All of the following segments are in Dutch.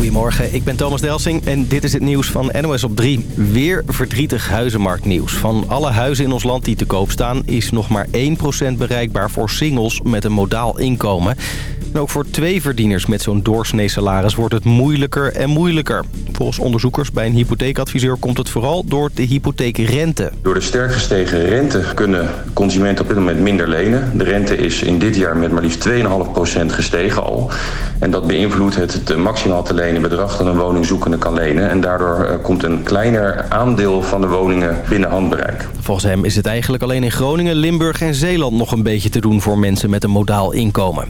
Goedemorgen, ik ben Thomas Delsing en dit is het nieuws van NOS op 3. Weer verdrietig huizenmarktnieuws. Van alle huizen in ons land die te koop staan... is nog maar 1% bereikbaar voor singles met een modaal inkomen. En ook voor twee verdieners met zo'n doorsnee salaris wordt het moeilijker en moeilijker. Volgens onderzoekers bij een hypotheekadviseur komt het vooral door de hypotheekrente. Door de sterk gestegen rente kunnen consumenten op dit moment minder lenen. De rente is in dit jaar met maar liefst 2,5% gestegen al. En dat beïnvloedt het maximaal te lenen bedrag dat een woningzoekende kan lenen. En daardoor eh, komt een kleiner aandeel van de woningen binnen handbereik. Volgens hem is het eigenlijk alleen in Groningen, Limburg en Zeeland nog een beetje te doen voor mensen met een modaal inkomen.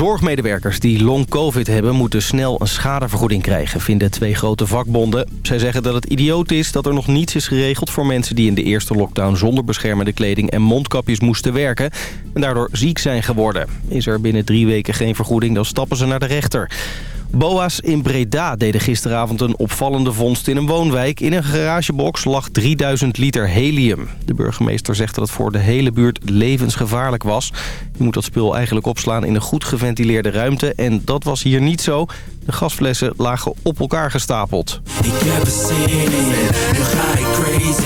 Zorgmedewerkers die long-covid hebben moeten snel een schadevergoeding krijgen, vinden twee grote vakbonden. Zij zeggen dat het idioot is dat er nog niets is geregeld voor mensen die in de eerste lockdown zonder beschermende kleding en mondkapjes moesten werken en daardoor ziek zijn geworden. Is er binnen drie weken geen vergoeding, dan stappen ze naar de rechter. BOA's in Breda deden gisteravond een opvallende vondst in een woonwijk. In een garagebox lag 3000 liter helium. De burgemeester zegt dat het voor de hele buurt levensgevaarlijk was. Je moet dat spul eigenlijk opslaan in een goed geventileerde ruimte. En dat was hier niet zo. De gasflessen lagen op elkaar gestapeld. Ik heb zin in, nu ga ik crazy.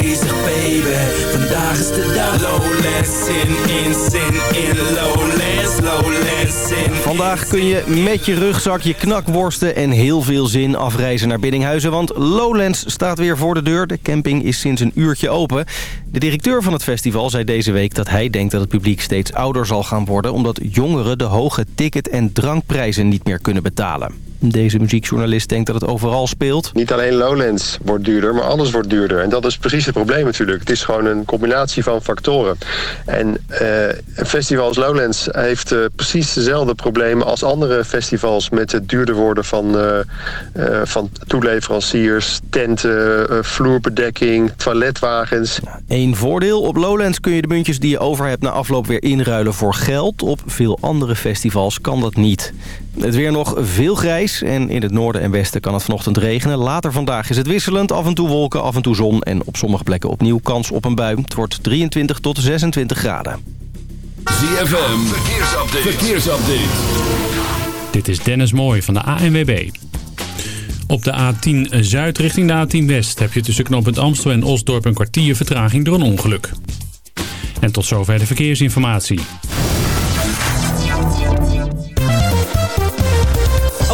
Bezig, baby. Vandaag is de dag. Lowlands in, in. Lowlands, lowlands in. Vandaag kun je met je rugzak, je knakworsten en heel veel zin afreizen naar Biddinghuizen. Want Lowlands staat weer voor de deur. De camping is sinds een uurtje open. De directeur van het festival zei deze week dat hij denkt dat het publiek steeds ouder zal gaan worden... omdat jongeren de hoge ticket- en drankprijzen niet meer kunnen betalen. Deze muziekjournalist denkt dat het overal speelt. Niet alleen Lowlands wordt duurder, maar alles wordt duurder. En dat is precies het probleem natuurlijk. Het is gewoon een combinatie van factoren. En uh, een festival als Lowlands heeft uh, precies dezelfde problemen als andere festivals... met het duurder worden van, uh, van toeleveranciers, tenten, vloerbedekking, toiletwagens. Eén voordeel. Op Lowlands kun je de muntjes die je over hebt na afloop weer inruilen voor geld. Op veel andere festivals kan dat niet. Het weer nog veel grijs en in het noorden en westen kan het vanochtend regenen. Later vandaag is het wisselend, af en toe wolken, af en toe zon... en op sommige plekken opnieuw kans op een bui. Het wordt 23 tot 26 graden. ZFM, verkeersupdate. verkeersupdate. Dit is Dennis Mooij van de ANWB. Op de A10 Zuid richting de A10 West heb je tussen knooppunt Amstel en Osdorp een kwartier vertraging door een ongeluk. En tot zover de verkeersinformatie.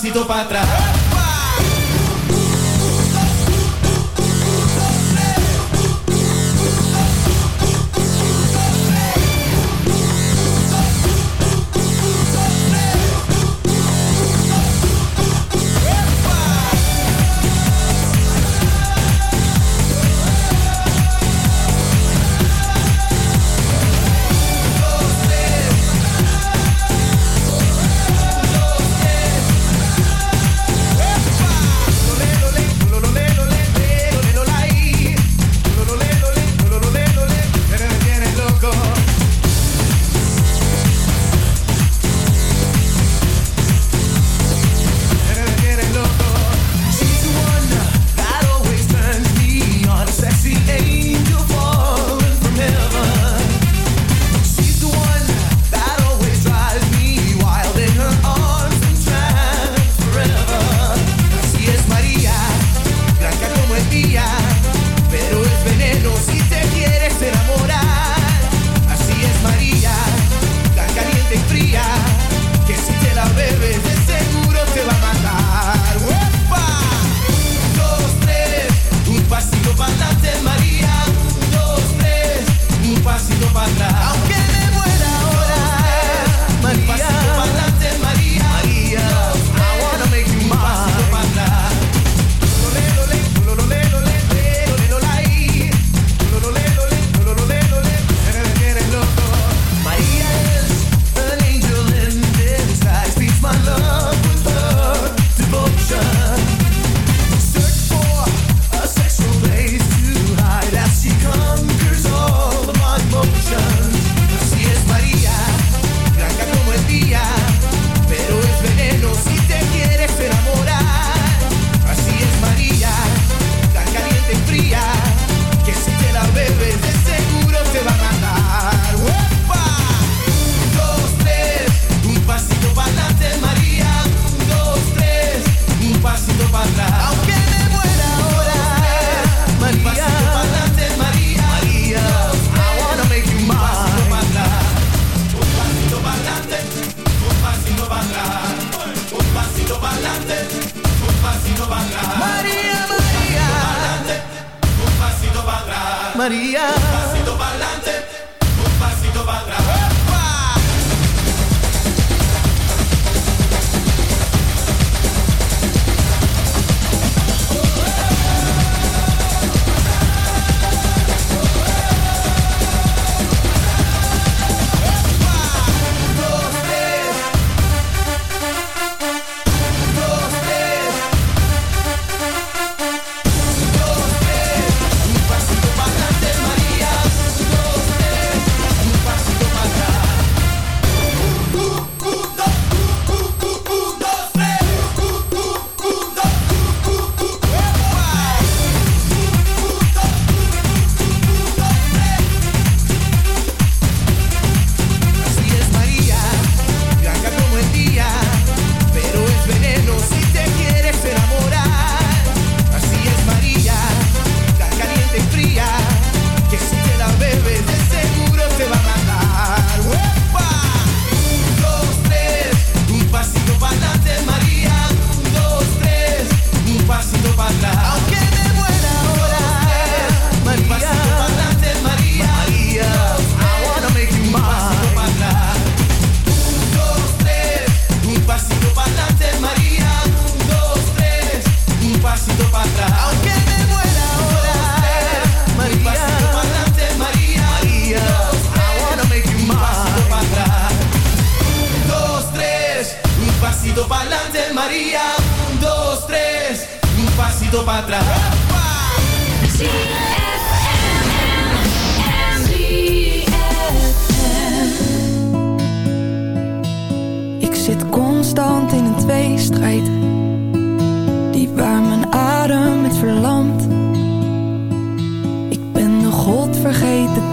Pasito para atrás. Maria.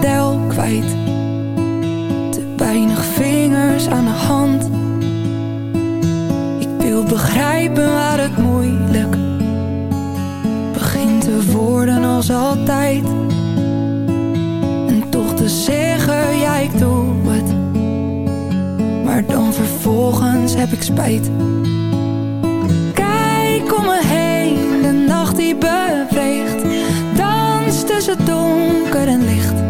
tel kwijt. Te weinig vingers aan de hand. Ik wil begrijpen waar het moeilijk begint te worden als altijd. En toch te zeggen, ja ik doe het. Maar dan vervolgens heb ik spijt. Kijk om me heen, de nacht die beweegt. Dans tussen donker en licht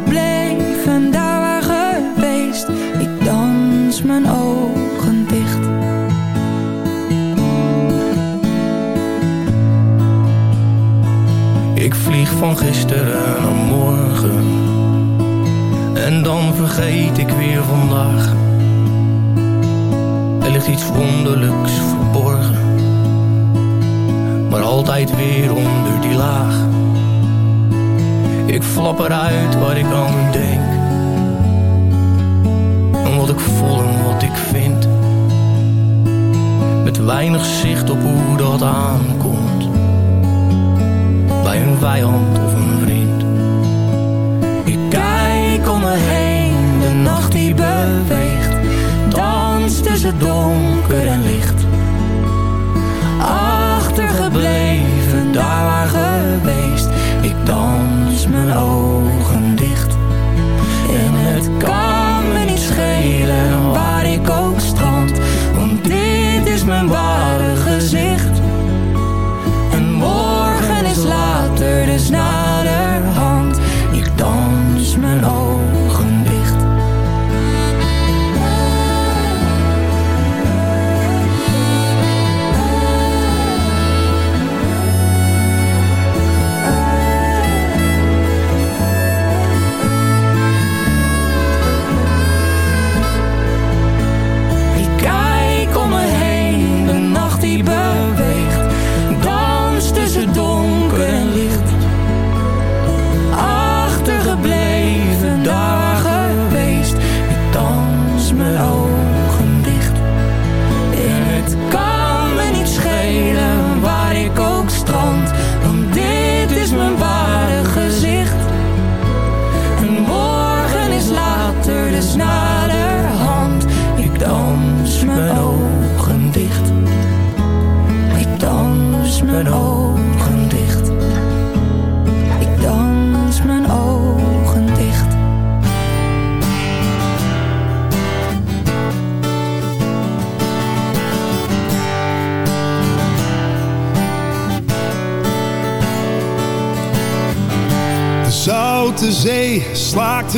Achtergebleven, daar waar geweest, ik dans mijn ogen dicht. Ik vlieg van gisteren naar morgen. En dan vergeet ik weer vandaag. Er ligt iets wonderlijks verborgen. Maar altijd weer onder die laag Ik flap eruit waar ik aan denk. En wat ik voel en wat ik vind. Met weinig zicht op hoe dat aankomt. Bij een vijand of een vriend. Ik kijk om me heen, de nacht die beweegt, dans tussen donker en licht. Achtergebleven, daar waar geweest, dans mijn ogen dicht. En het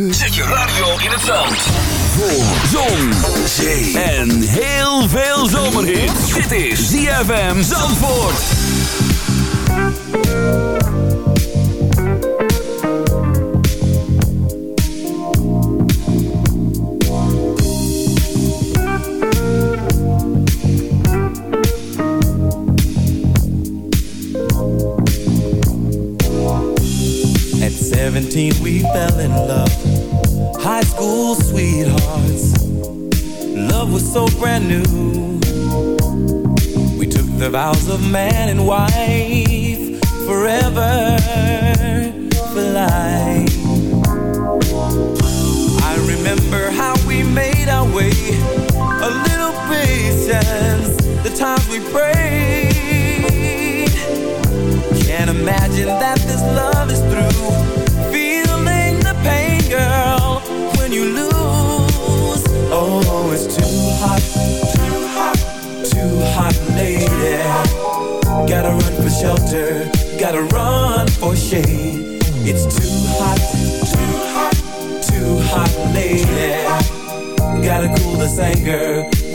de kust. Zet je radio in het zand. Voor zon, zee en heel veel zomerhit. Dit is ZFM Zandvoort. At 17 we fell in love vows of man and wife Forever for life. I remember how we made our way A little patience The times we prayed. Can't imagine that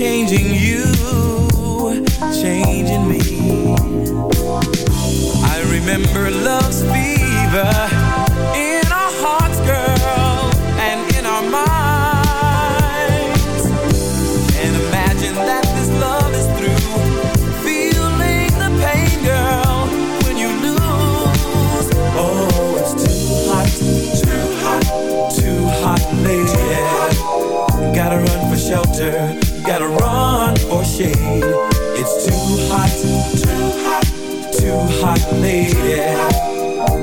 Changing you, changing me I remember love's fever in our hearts, girl, and in our minds. Can't imagine that this love is through. Feeling the pain, girl, when you lose. Oh, it's too hot, too hot, too hot, lady. Gotta run for shelter, hot, lady.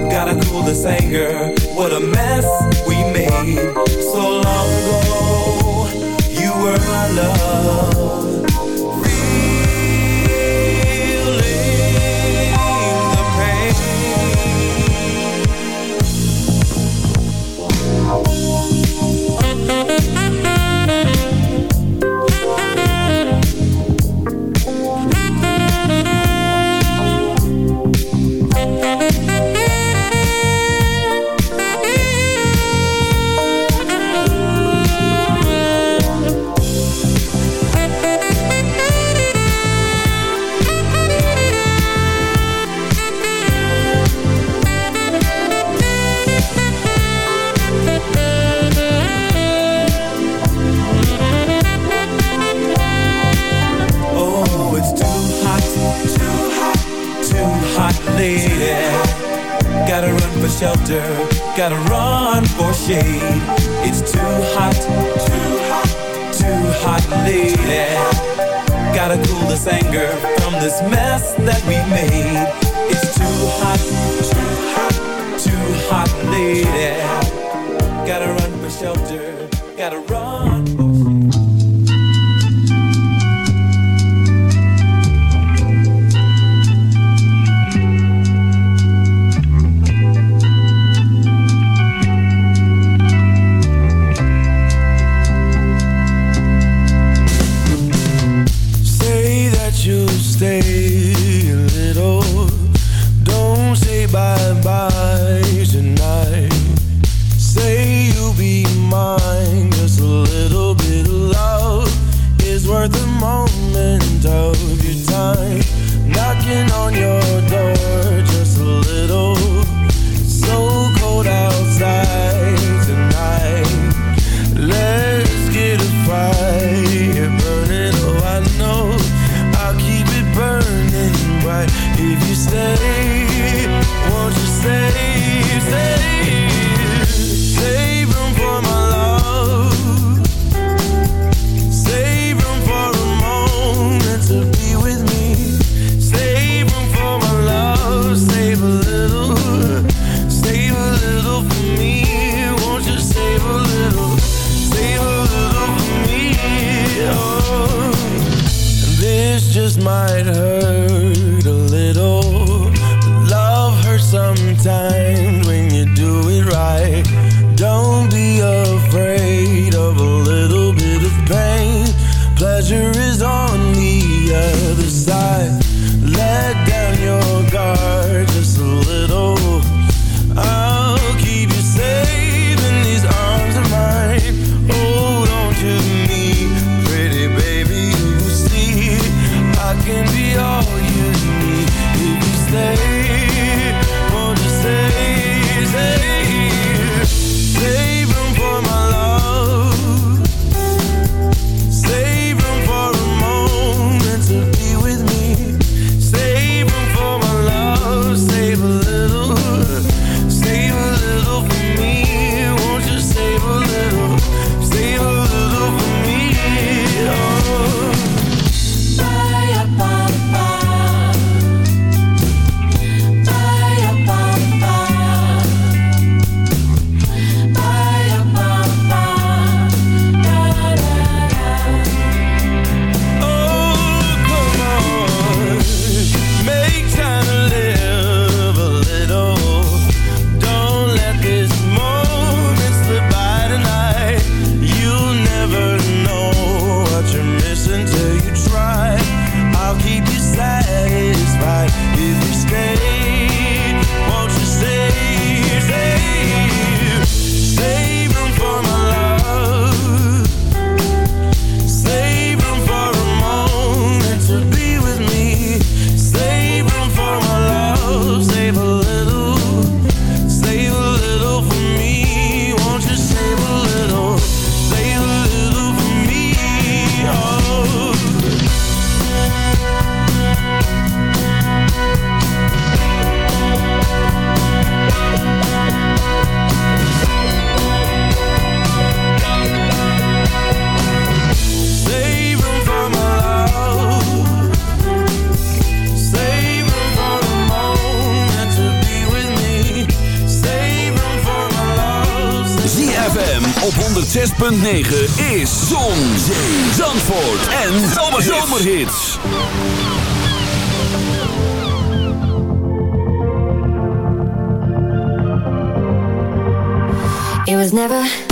Gotta cool this anger. What a mess we made keep you satisfied if stay. 106.9 is Zon, Zee, Zandvoort en Zomerhits. It was never...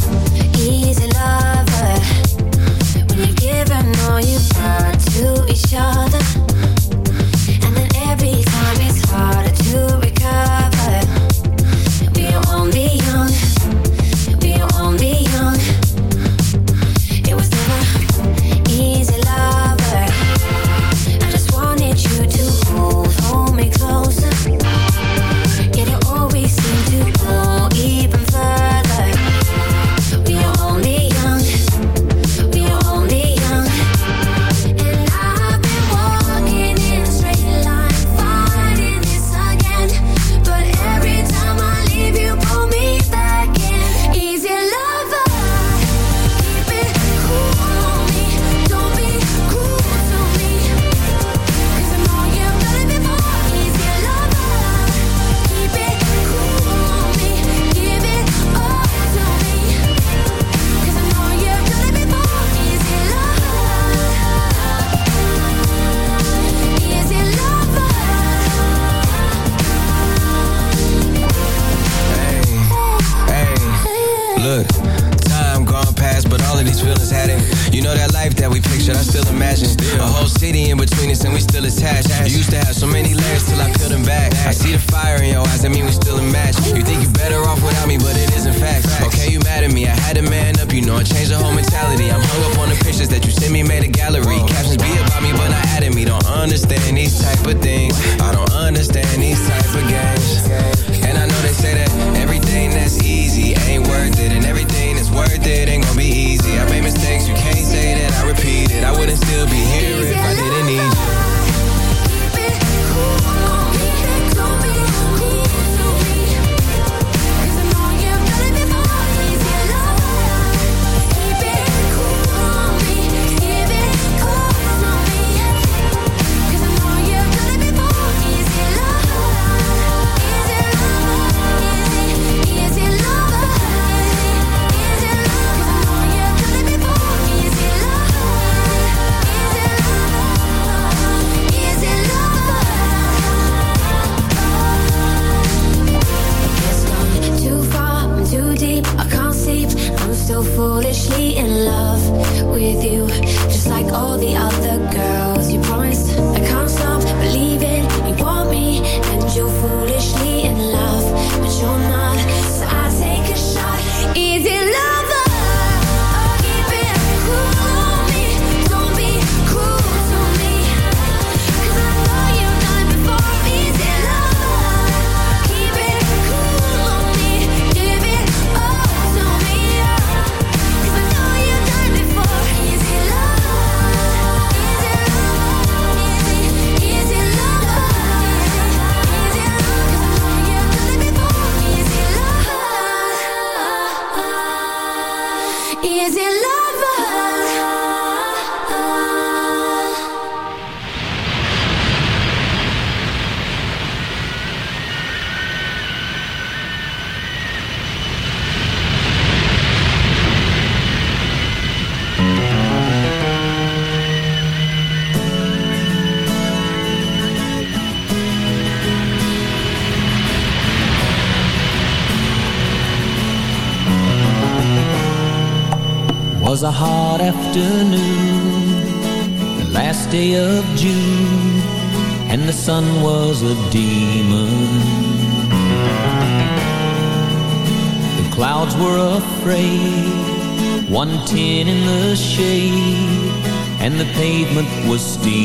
tin in the shade And the pavement was steam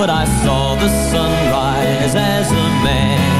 But I saw the sunrise as a man.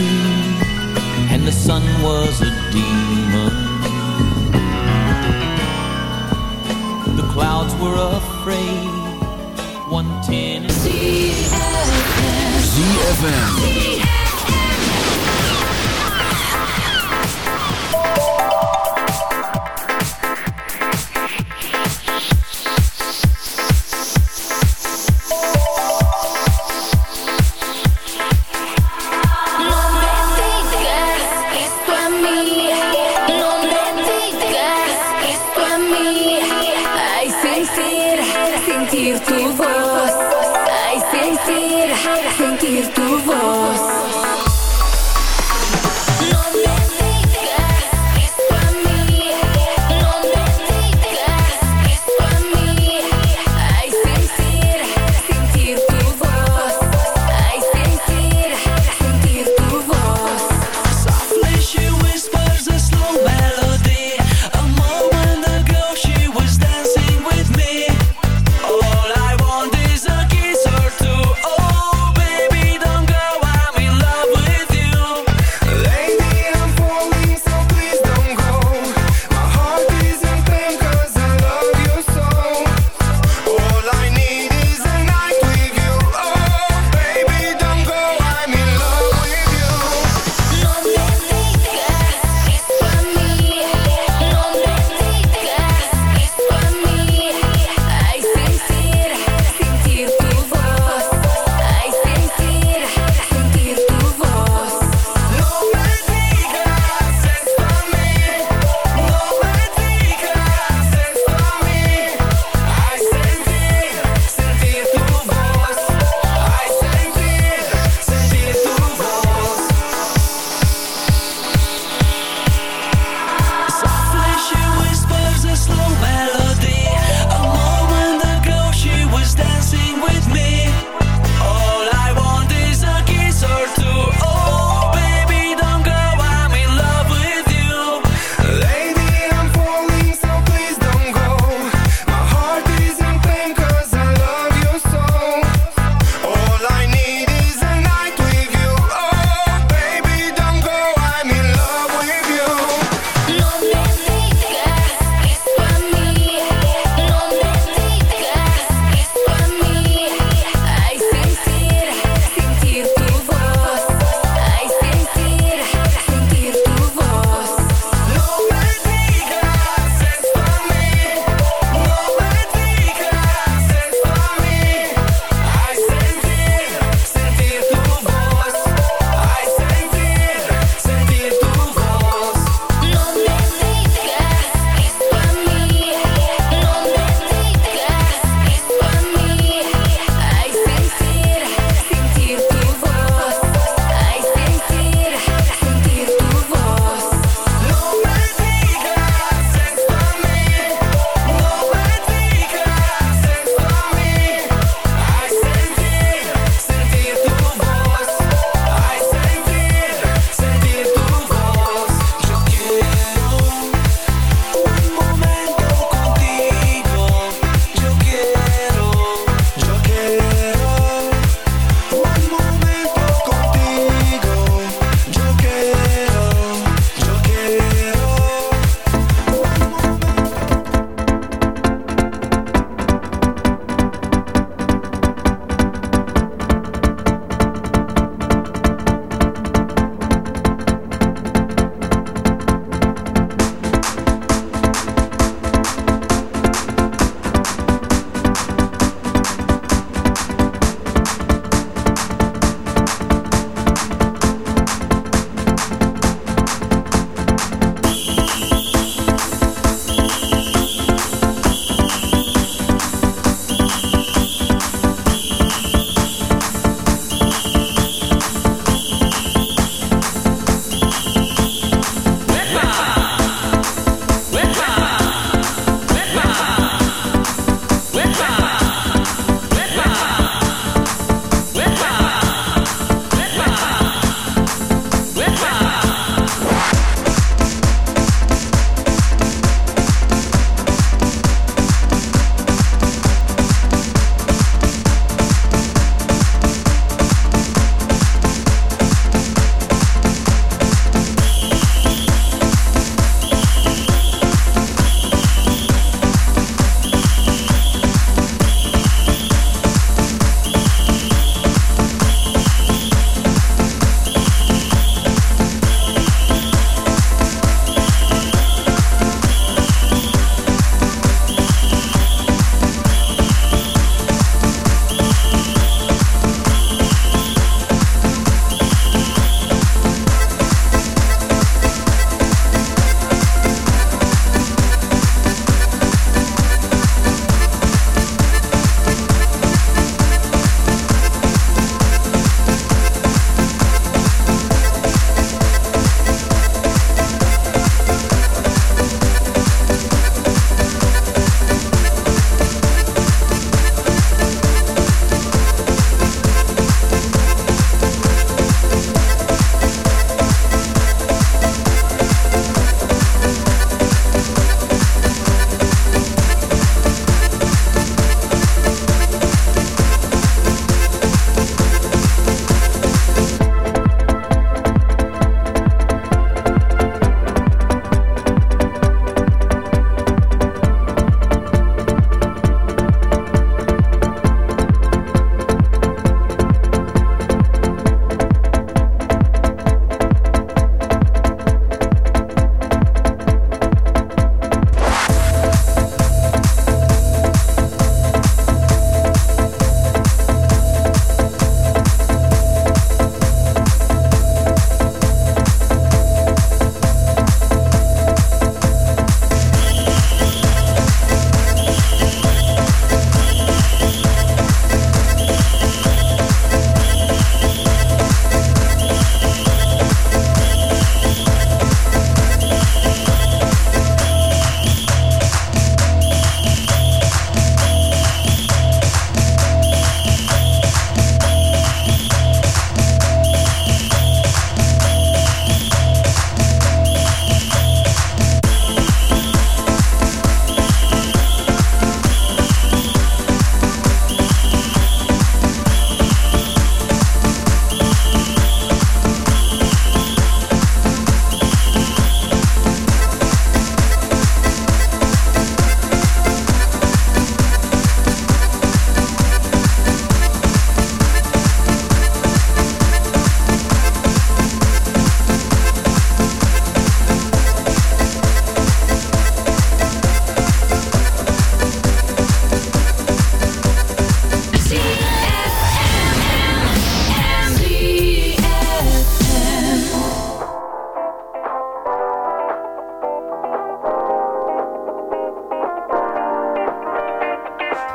sun was a demon. The clouds were afraid. 110 ZFM. No и ртуть.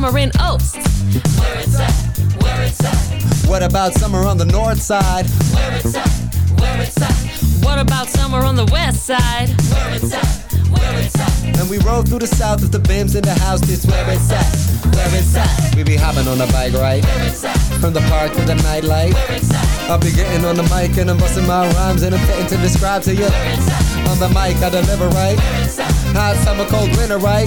Summer in Oaks? Where it's at, where it's at, What about summer on the north side? where it's at, where it's at, What about summer on the west side? where it's at, where it's at, And we roll through the south with the bims in the house. This where it's at, where it's at. We be hopping on a bike, ride where it's at, From the park to the nightlight. where it's at, I'll be getting on the mic and I'm busting my rhymes and I'm fitting to describe to you. On the mic, I deliver right. Hot summer, cold winter, right?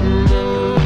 Mm-hmm.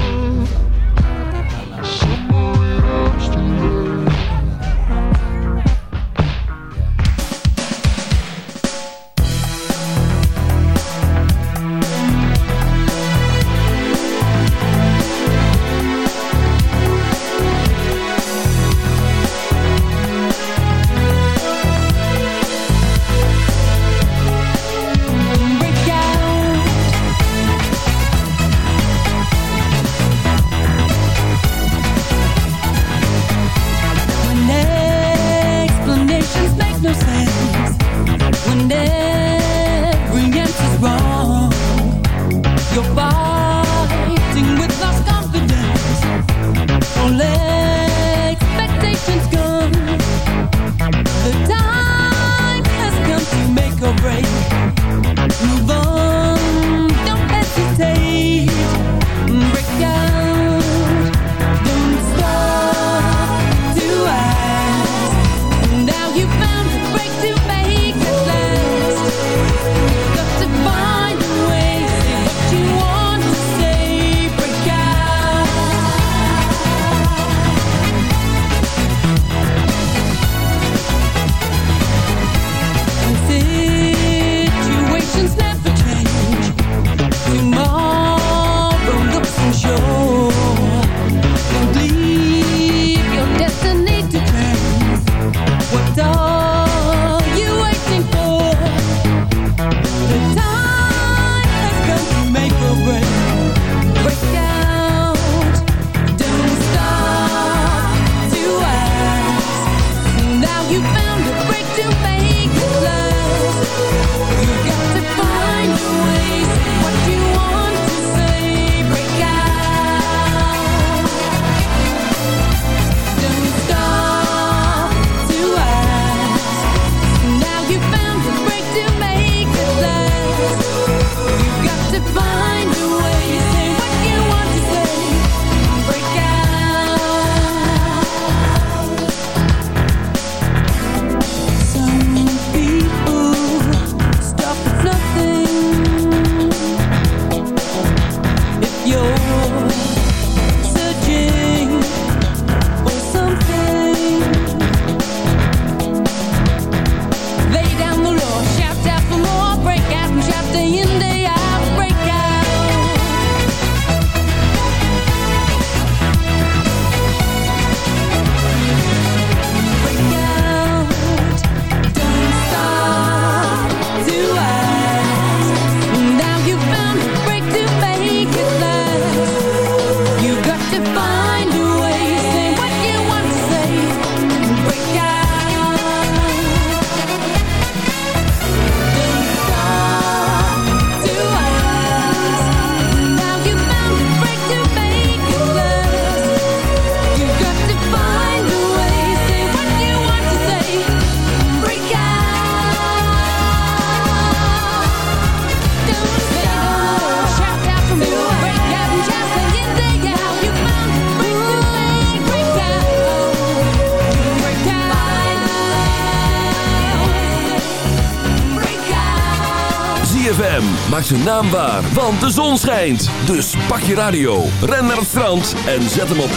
Maak zijn naam waar, want de zon schijnt. Dus pak je radio, ren naar het strand en zet hem op 106.9.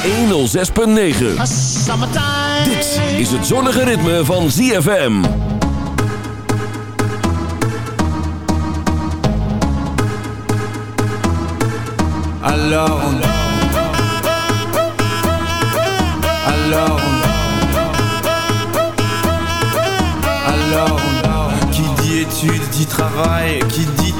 Dit is het zonnige ritme van ZFM. Alors. Alors. Alors on... Qui dit études dit travail, qui dit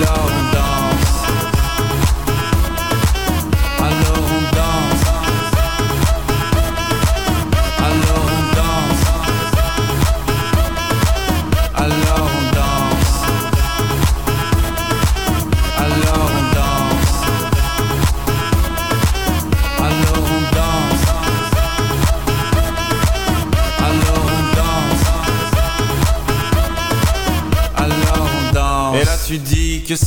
love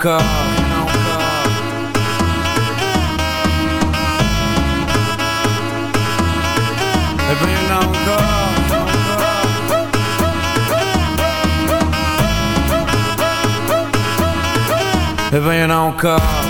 encore Et puis il y en a il y en a encore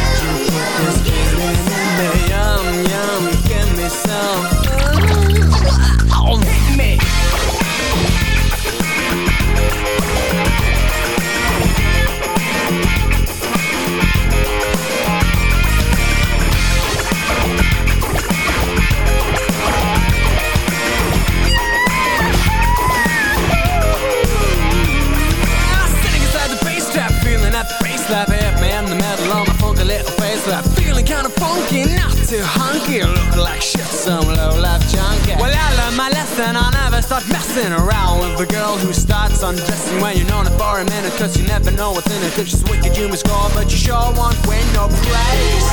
The middle of my funky little face slap. Feeling kinda funky, not too hunky, looking like shit, some low life junkie. Well, I learned my lesson, I'll never start messing around with a girl who starts undressing when you're known her for a minute, cause you never know what's in it. If she's wicked, you must score, but you sure won't win no praise.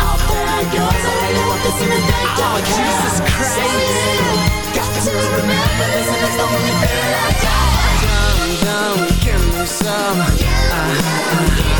Out there goes, I really want this in the day. Oh, Jesus Christ. Got to remember this and it's the only thing I got. Yum, yum, give me some. Uh-huh, uh-huh, uh-huh.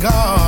God.